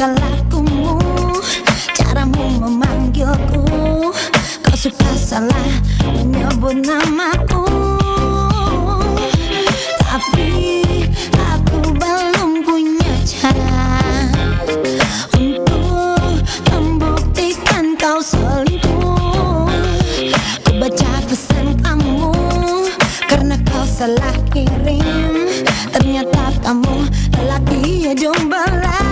Bukan lakumu Caramu memanggilku. Kau suka salah menyebut namaku. Tapi aku belum punya cara Untuk membuktikan kau selingkuh. Ku baca pesan kamu Karena kau salah kirim. Ternyata kamu lelaki jomblang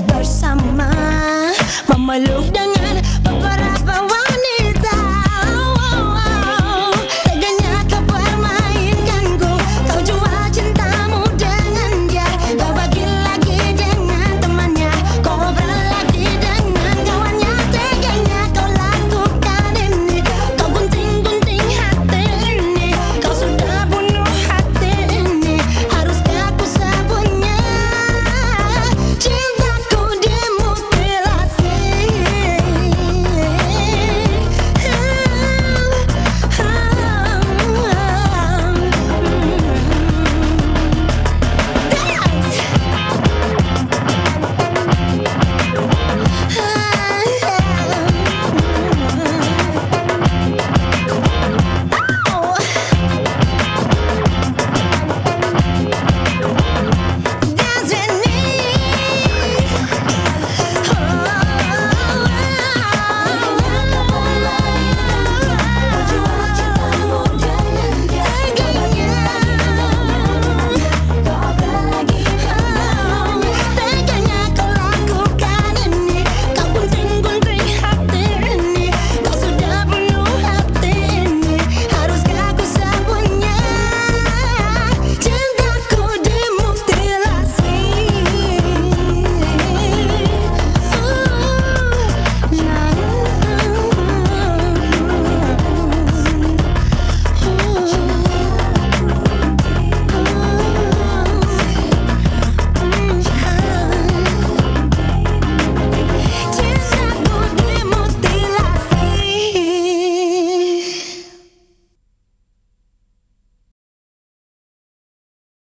bersama. Memeluk dengan